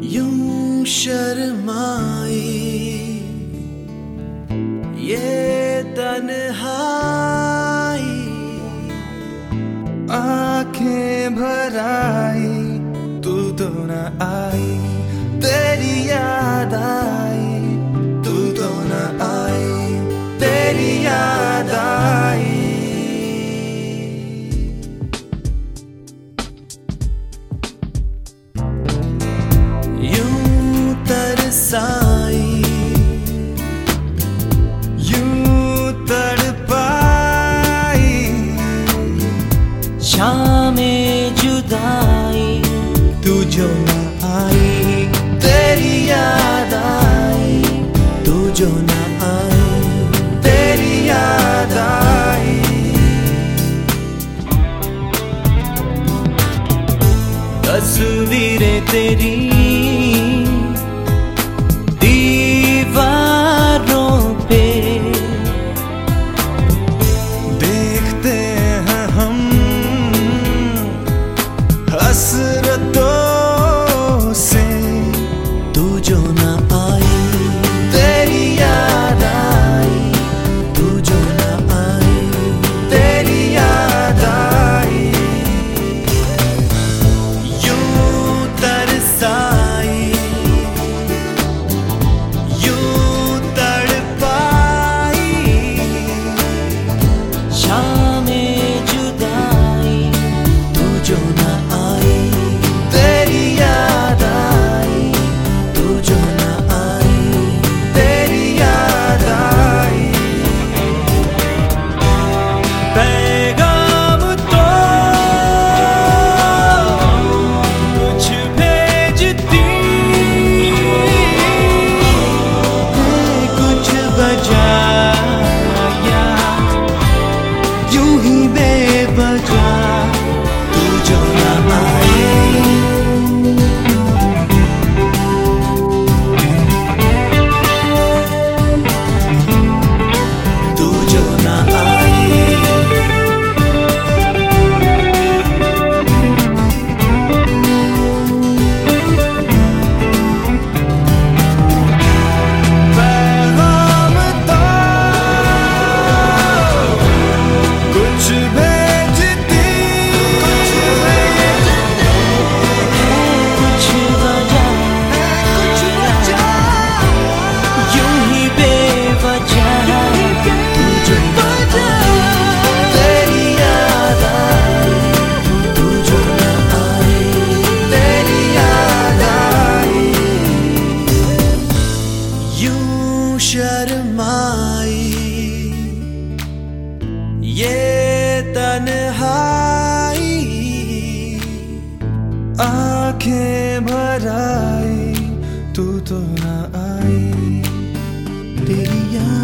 यूँ शर्माई ये तन्हाई आँखें भराई, तू तो न आई, तेरी याद आई, तू तो न आई, तेरी याद जुदाई, तू जो न आई, तेरी याद आई, तू जो न आई, तेरी याद आई। तेरी आँखें भराई तू तो ना आई। तेरी याद